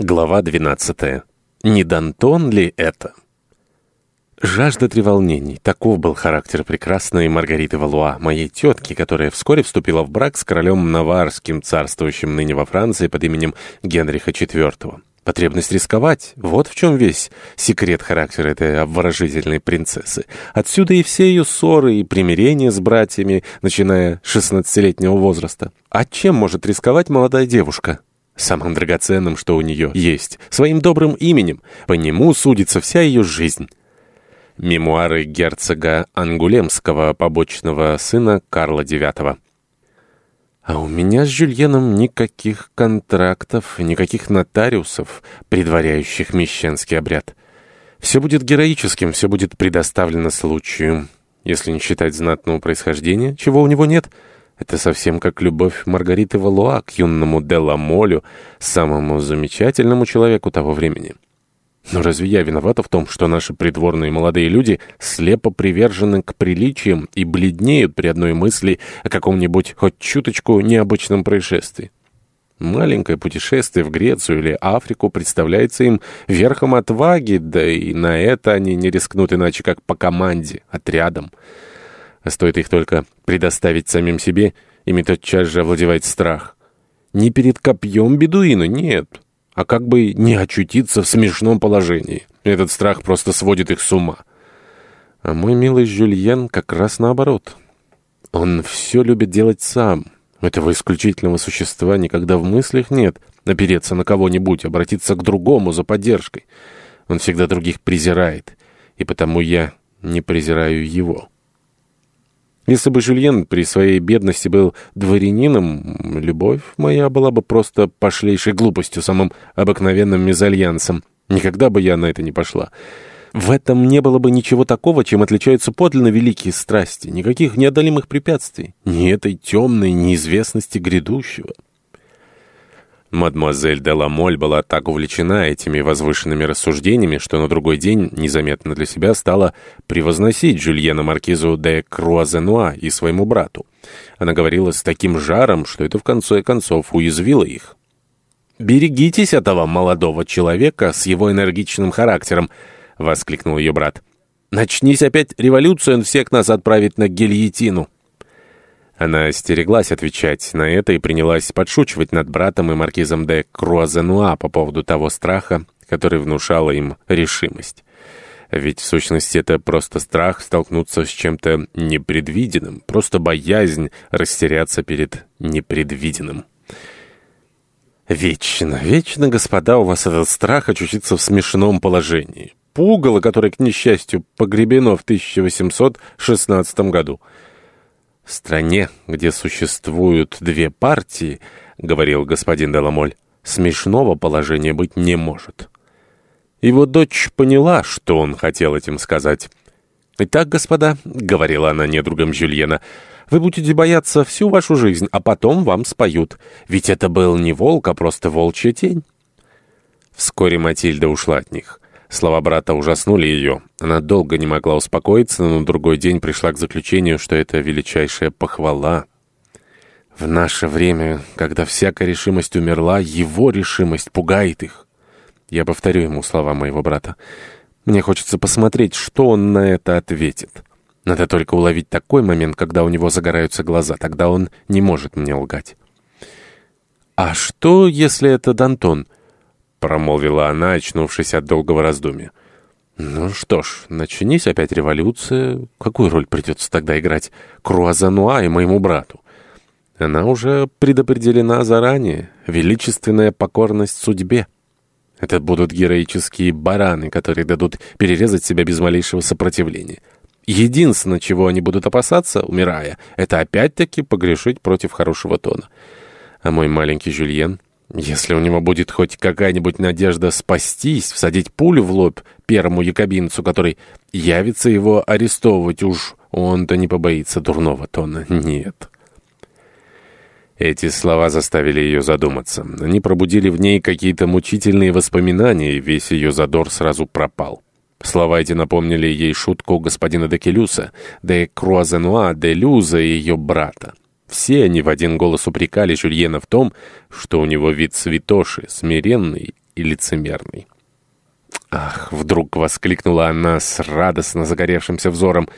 Глава 12. Не Дантон ли это? Жажда треволнений. Таков был характер прекрасной Маргариты Валуа, моей тетки, которая вскоре вступила в брак с королем Наварским, царствующим ныне во Франции под именем Генриха IV. Потребность рисковать — вот в чем весь секрет характера этой обворожительной принцессы. Отсюда и все ее ссоры и примирения с братьями, начиная с 16-летнего возраста. А чем может рисковать молодая девушка? Самым драгоценным, что у нее есть, своим добрым именем. По нему судится вся ее жизнь. Мемуары герцога Ангулемского, побочного сына Карла IX. А у меня с Жюльеном никаких контрактов, никаких нотариусов, предваряющих мещанский обряд. Все будет героическим, все будет предоставлено случаю. Если не считать знатного происхождения, чего у него нет — это совсем как любовь Маргариты Валуа к юному Деламолю, самому замечательному человеку того времени. Но разве я виновата в том, что наши придворные молодые люди слепо привержены к приличиям и бледнеют при одной мысли о каком-нибудь хоть чуточку необычном происшествии? Маленькое путешествие в Грецию или Африку представляется им верхом отваги, да и на это они не рискнут иначе, как по команде, отрядом. А стоит их только предоставить самим себе, ими тотчас же овладевает страх. Не перед копьем бедуина, нет, а как бы не очутиться в смешном положении. Этот страх просто сводит их с ума. А мой милый Жюльен как раз наоборот. Он все любит делать сам. Этого исключительного существа никогда в мыслях нет опереться на кого-нибудь, обратиться к другому за поддержкой. Он всегда других презирает, и потому я не презираю его». Если бы Жюльен при своей бедности был дворянином, любовь моя была бы просто пошлейшей глупостью, самым обыкновенным мезальянсом. Никогда бы я на это не пошла. В этом не было бы ничего такого, чем отличаются подлинно великие страсти, никаких неодолимых препятствий, ни этой темной неизвестности грядущего. Мадемуазель де Ламоль была так увлечена этими возвышенными рассуждениями, что на другой день незаметно для себя стала превозносить Жюльена Маркизу де Круазенуа и своему брату. Она говорила с таким жаром, что это в конце концов уязвило их. «Берегитесь этого молодого человека с его энергичным характером!» — воскликнул ее брат. «Начнись опять революция, он всех нас отправит на гильотину!» Она остереглась отвечать на это и принялась подшучивать над братом и маркизом де Круазенуа по поводу того страха, который внушала им решимость. Ведь в сущности это просто страх столкнуться с чем-то непредвиденным, просто боязнь растеряться перед непредвиденным. Вечно, вечно, господа, у вас этот страх очутиться в смешном положении. Пугало, которое, к несчастью, погребено в 1816 году — «В стране, где существуют две партии, — говорил господин Деламоль, — смешного положения быть не может». Его дочь поняла, что он хотел этим сказать. «Итак, господа, — говорила она недругам Жюльена, — вы будете бояться всю вашу жизнь, а потом вам споют. Ведь это был не волк, а просто волчья тень». Вскоре Матильда ушла от них. Слова брата ужаснули ее. Она долго не могла успокоиться, но на другой день пришла к заключению, что это величайшая похвала. В наше время, когда всякая решимость умерла, его решимость пугает их. Я повторю ему слова моего брата. Мне хочется посмотреть, что он на это ответит. Надо только уловить такой момент, когда у него загораются глаза. Тогда он не может мне лгать. «А что, если это Дантон?» — промолвила она, очнувшись от долгого раздумья. «Ну что ж, начнись опять революция. Какую роль придется тогда играть Круазануа и моему брату? Она уже предопределена заранее. Величественная покорность судьбе. Это будут героические бараны, которые дадут перерезать себя без малейшего сопротивления. Единственное, чего они будут опасаться, умирая, это опять-таки погрешить против хорошего тона. А мой маленький Жюльен...» Если у него будет хоть какая-нибудь надежда спастись, всадить пулю в лоб первому якобинцу, который явится его арестовывать, уж он-то не побоится дурного тона. Нет. Эти слова заставили ее задуматься. Они пробудили в ней какие-то мучительные воспоминания, и весь ее задор сразу пропал. Слова эти напомнили ей шутку господина Декелюса, де Круазенуа, де Люза и ее брата. Все они в один голос упрекали Жюльена в том, что у него вид святоши, смиренный и лицемерный. «Ах!» — вдруг воскликнула она с радостно загоревшимся взором.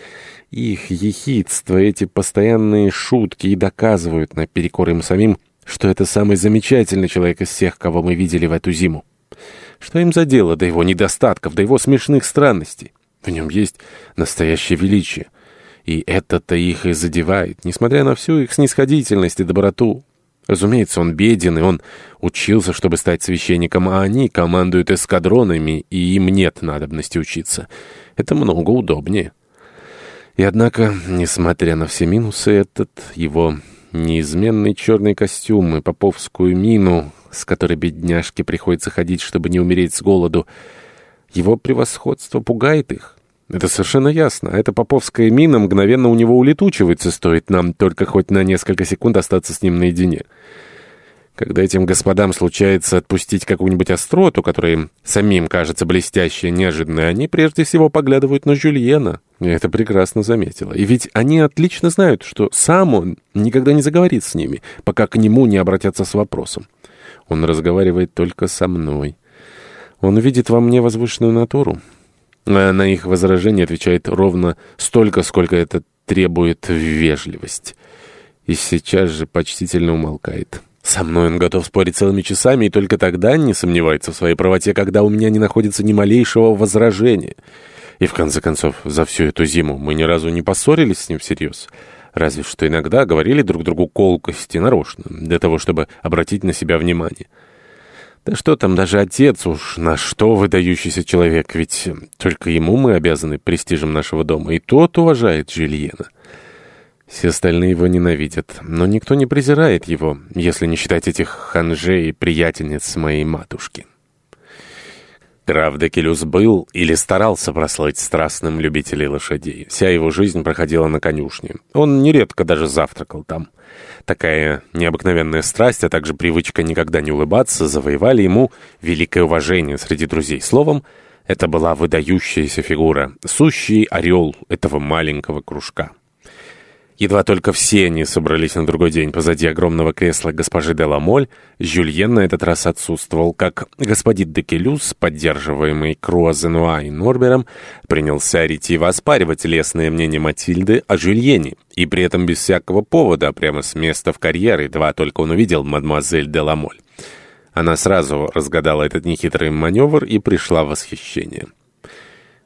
«Их ехидство, эти постоянные шутки и доказывают наперекор им самим, что это самый замечательный человек из всех, кого мы видели в эту зиму. Что им за дело до его недостатков, до его смешных странностей? В нем есть настоящее величие. И это-то их и задевает, несмотря на всю их снисходительность и доброту. Разумеется, он беден, и он учился, чтобы стать священником, а они командуют эскадронами, и им нет надобности учиться. Это много удобнее. И однако, несмотря на все минусы, этот его неизменный черный костюм и поповскую мину, с которой бедняжке приходится ходить, чтобы не умереть с голоду, его превосходство пугает их. Это совершенно ясно. Эта поповская мина мгновенно у него улетучивается, стоит нам только хоть на несколько секунд остаться с ним наедине. Когда этим господам случается отпустить какую-нибудь остроту, которая им самим кажется блестящей, неожиданной, они прежде всего поглядывают на Жюльена. Я это прекрасно заметила. И ведь они отлично знают, что сам он никогда не заговорит с ними, пока к нему не обратятся с вопросом. Он разговаривает только со мной. Он видит во мне возвышенную натуру. На их возражение отвечает ровно столько, сколько это требует вежливость. И сейчас же почтительно умолкает. Со мной он готов спорить целыми часами, и только тогда не сомневается в своей правоте, когда у меня не находится ни малейшего возражения. И в конце концов, за всю эту зиму мы ни разу не поссорились с ним всерьез. Разве что иногда говорили друг другу колкости нарочно, для того, чтобы обратить на себя внимание. Да что там, даже отец уж, на что выдающийся человек, ведь только ему мы обязаны престижем нашего дома, и тот уважает Жильена. Все остальные его ненавидят, но никто не презирает его, если не считать этих ханжей и приятельниц моей матушки. Граф Декелюс был или старался прослыть страстным любителей лошадей. Вся его жизнь проходила на конюшне. Он нередко даже завтракал там. Такая необыкновенная страсть, а также привычка никогда не улыбаться, завоевали ему великое уважение среди друзей. Словом, это была выдающаяся фигура, сущий орел этого маленького кружка. Едва только все они собрались на другой день позади огромного кресла госпожи де Ламоль, Жюльен на этот раз отсутствовал, как господин де Келюс, поддерживаемый Круазенуа и Норбером, принялся ретиво оспаривать лестное мнение Матильды о Жюльене, и при этом без всякого повода, прямо с места в карьер, едва только он увидел мадемуазель де Ламоль. Она сразу разгадала этот нехитрый маневр и пришла в восхищение.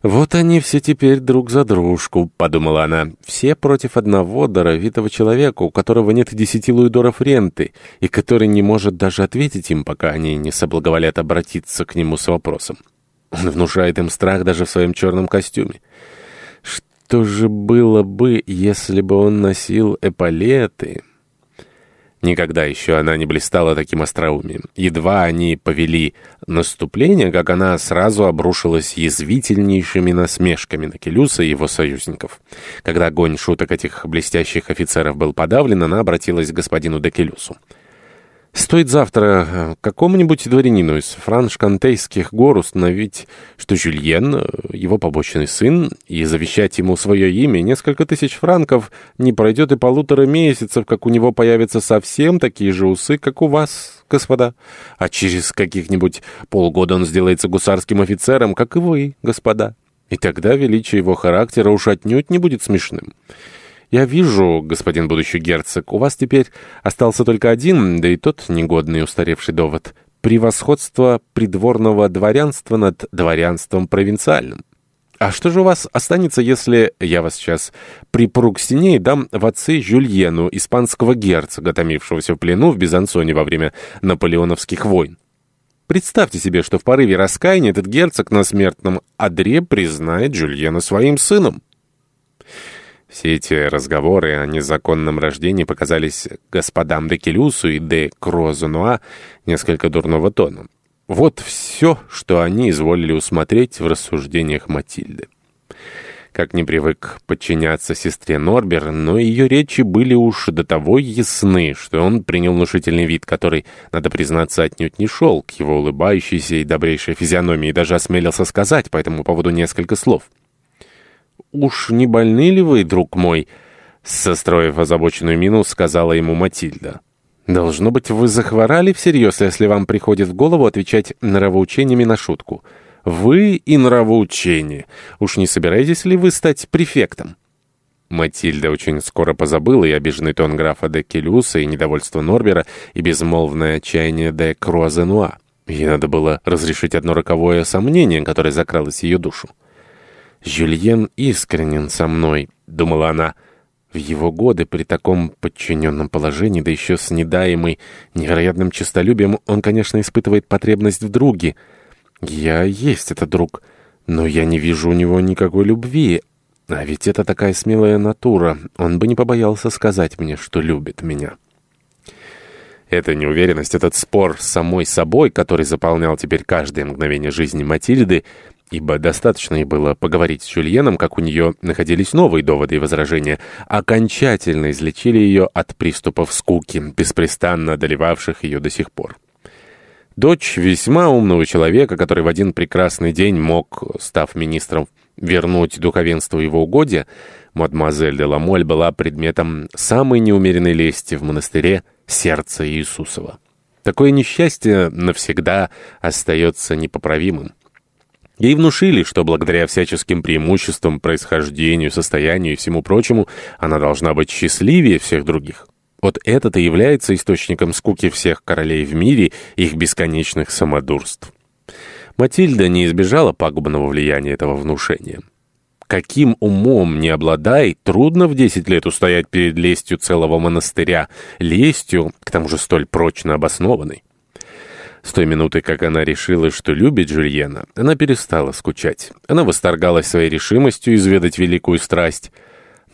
«Вот они все теперь друг за дружку», — подумала она. «Все против одного даровитого человека, у которого нет десяти луидоров ренты, и который не может даже ответить им, пока они не соблаговолят обратиться к нему с вопросом. Он внушает им страх даже в своем черном костюме. Что же было бы, если бы он носил эполеты?» Никогда еще она не блистала таким остроумием. Едва они повели наступление, как она сразу обрушилась язвительнейшими насмешками на Келюса и его союзников. Когда огонь шуток этих блестящих офицеров был подавлен, она обратилась к господину Декелюсу. Стоит завтра э, какому-нибудь дворянину из франш-кантейских гор установить, что Жюльен, э, его побочный сын, и завещать ему свое имя несколько тысяч франков, не пройдет и полутора месяцев, как у него появятся совсем такие же усы, как у вас, господа. А через каких-нибудь полгода он сделается гусарским офицером, как и вы, господа. И тогда величие его характера уж отнюдь не будет смешным. «Я вижу, господин будущий герцог, у вас теперь остался только один, да и тот негодный устаревший довод. Превосходство придворного дворянства над дворянством провинциальным. А что же у вас останется, если я вас сейчас припру к стене и дам в отцы Жюльену, испанского герцога, томившегося в плену в Бизансоне во время наполеоновских войн? Представьте себе, что в порыве раскаяния этот герцог на смертном одре признает Жюльена своим сыном. Все эти разговоры о незаконном рождении показались господам де Келюсу и де Крозунуа несколько дурного тона. Вот все, что они изволили усмотреть в рассуждениях Матильды. Как не привык подчиняться сестре Норбер, но ее речи были уж до того ясны, что он принял внушительный вид, который, надо признаться, отнюдь не шел к его улыбающейся и добрейшей физиономии, и даже осмелился сказать по этому поводу несколько слов. «Уж не больны ли вы, друг мой?» Состроив озабоченную мину, сказала ему Матильда. Должно быть, вы захворали всерьез, если вам приходит в голову отвечать нравоучениями на шутку. Вы и нравоучение. Уж не собираетесь ли вы стать префектом? Матильда очень скоро позабыла и обиженный тон графа де Келюса, и недовольство Норбера, и безмолвное отчаяние де Круазенуа. Ей надо было разрешить одно роковое сомнение, которое закралось в ее душу. «Жюльен искренен со мной», — думала она, — в его годы при таком подчиненном положении, да еще с недаемой невероятным честолюбием, он, конечно, испытывает потребность в друге. Я есть этот друг, но я не вижу у него никакой любви. А ведь это такая смелая натура. Он бы не побоялся сказать мне, что любит меня. Эта неуверенность, этот спор с самой собой, который заполнял теперь каждое мгновение жизни Матильды, ибо достаточно ей было поговорить с Жюльеном, как у нее находились новые доводы и возражения, окончательно излечили ее от приступов скуки, беспрестанно одолевавших ее до сих пор. Дочь весьма умного человека, который в один прекрасный день мог, став министром, вернуть духовенству его угодья, мадемуазель де Ламоль была предметом самой неумеренной лести в монастыре сердца Иисусова. Такое несчастье навсегда остается непоправимым. Ей внушили, что благодаря всяческим преимуществам, происхождению, состоянию и всему прочему, она должна быть счастливее всех других. Вот это-то является источником скуки всех королей в мире их бесконечных самодурств. Матильда не избежала пагубного влияния этого внушения. Каким умом не обладай, трудно в 10 лет устоять перед лестью целого монастыря, лестью, к тому же столь прочно обоснованной. С той минуты, как она решила, что любит Жюльена, она перестала скучать. Она восторгалась своей решимостью изведать великую страсть.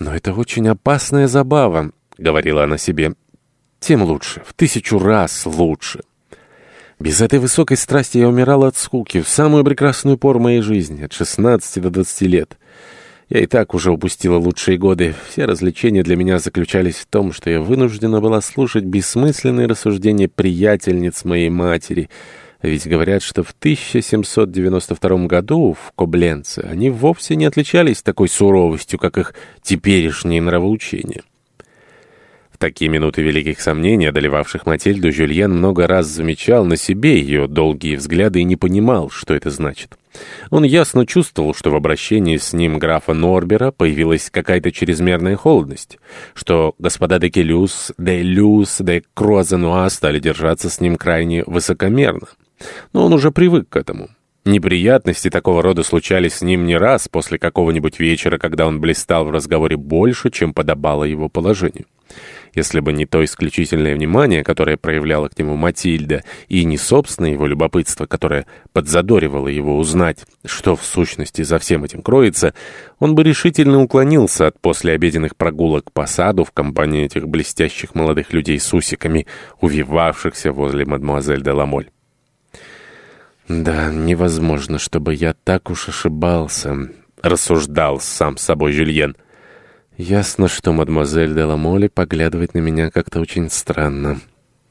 «Но это очень опасная забава», — говорила она себе. «Тем лучше, в тысячу раз лучше». Без этой высокой страсти я умирала от скуки в самую прекрасную пору моей жизни, от 16 до 20 лет. Я и так уже упустила лучшие годы. Все развлечения для меня заключались в том, что я вынуждена была слушать бессмысленные рассуждения приятельниц моей матери. Ведь говорят, что в 1792 году в Кобленце они вовсе не отличались такой суровостью, как их теперешние нравоучения такие минуты великих сомнений, одолевавших Матильду, Жюльен много раз замечал на себе ее долгие взгляды и не понимал, что это значит. Он ясно чувствовал, что в обращении с ним графа Норбера появилась какая-то чрезмерная холодность, что господа де Келюс, де Люс, де Круазенуа стали держаться с ним крайне высокомерно. Но он уже привык к этому. Неприятности такого рода случались с ним не раз после какого-нибудь вечера, когда он блистал в разговоре больше, чем подобало его положению. Если бы не то исключительное внимание, которое проявляла к нему Матильда, и не собственное его любопытство, которое подзадоривало его узнать, что в сущности за всем этим кроется, он бы решительно уклонился от послеобеденных прогулок по саду в компании этих блестящих молодых людей с усиками, увивавшихся возле мадемуазель де Ламоль. «Да, невозможно, чтобы я так уж ошибался», — рассуждал сам собой Жюльен. — Ясно, что мадемуазель де Ламоли поглядывает на меня как-то очень странно.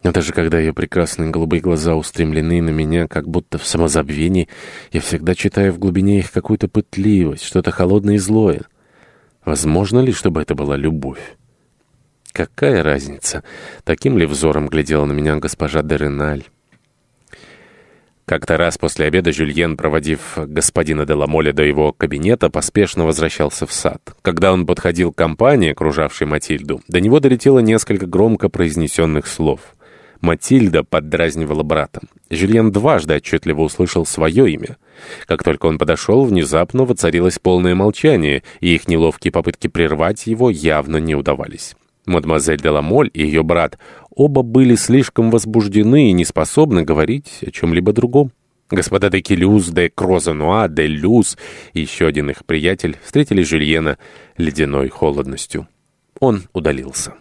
Но даже когда ее прекрасные голубые глаза устремлены на меня, как будто в самозабвении, я всегда читаю в глубине их какую-то пытливость, что-то холодное и злое. Возможно ли, чтобы это была любовь? Какая разница, таким ли взором глядела на меня госпожа де Реналь? Как-то раз после обеда Жюльен, проводив господина де Ламоля до его кабинета, поспешно возвращался в сад. Когда он подходил к компании, окружавшей Матильду, до него долетело несколько громко произнесенных слов. Матильда поддразнивала брата. Жюльен дважды отчетливо услышал свое имя. Как только он подошел, внезапно воцарилось полное молчание, и их неловкие попытки прервать его явно не удавались. Мадемуазель де Ламоль и ее брат оба были слишком возбуждены и не способны говорить о чем-либо другом. Господа де Келюс, де Крозануа, де Люс и еще один их приятель встретили Жюльена ледяной холодностью. Он удалился.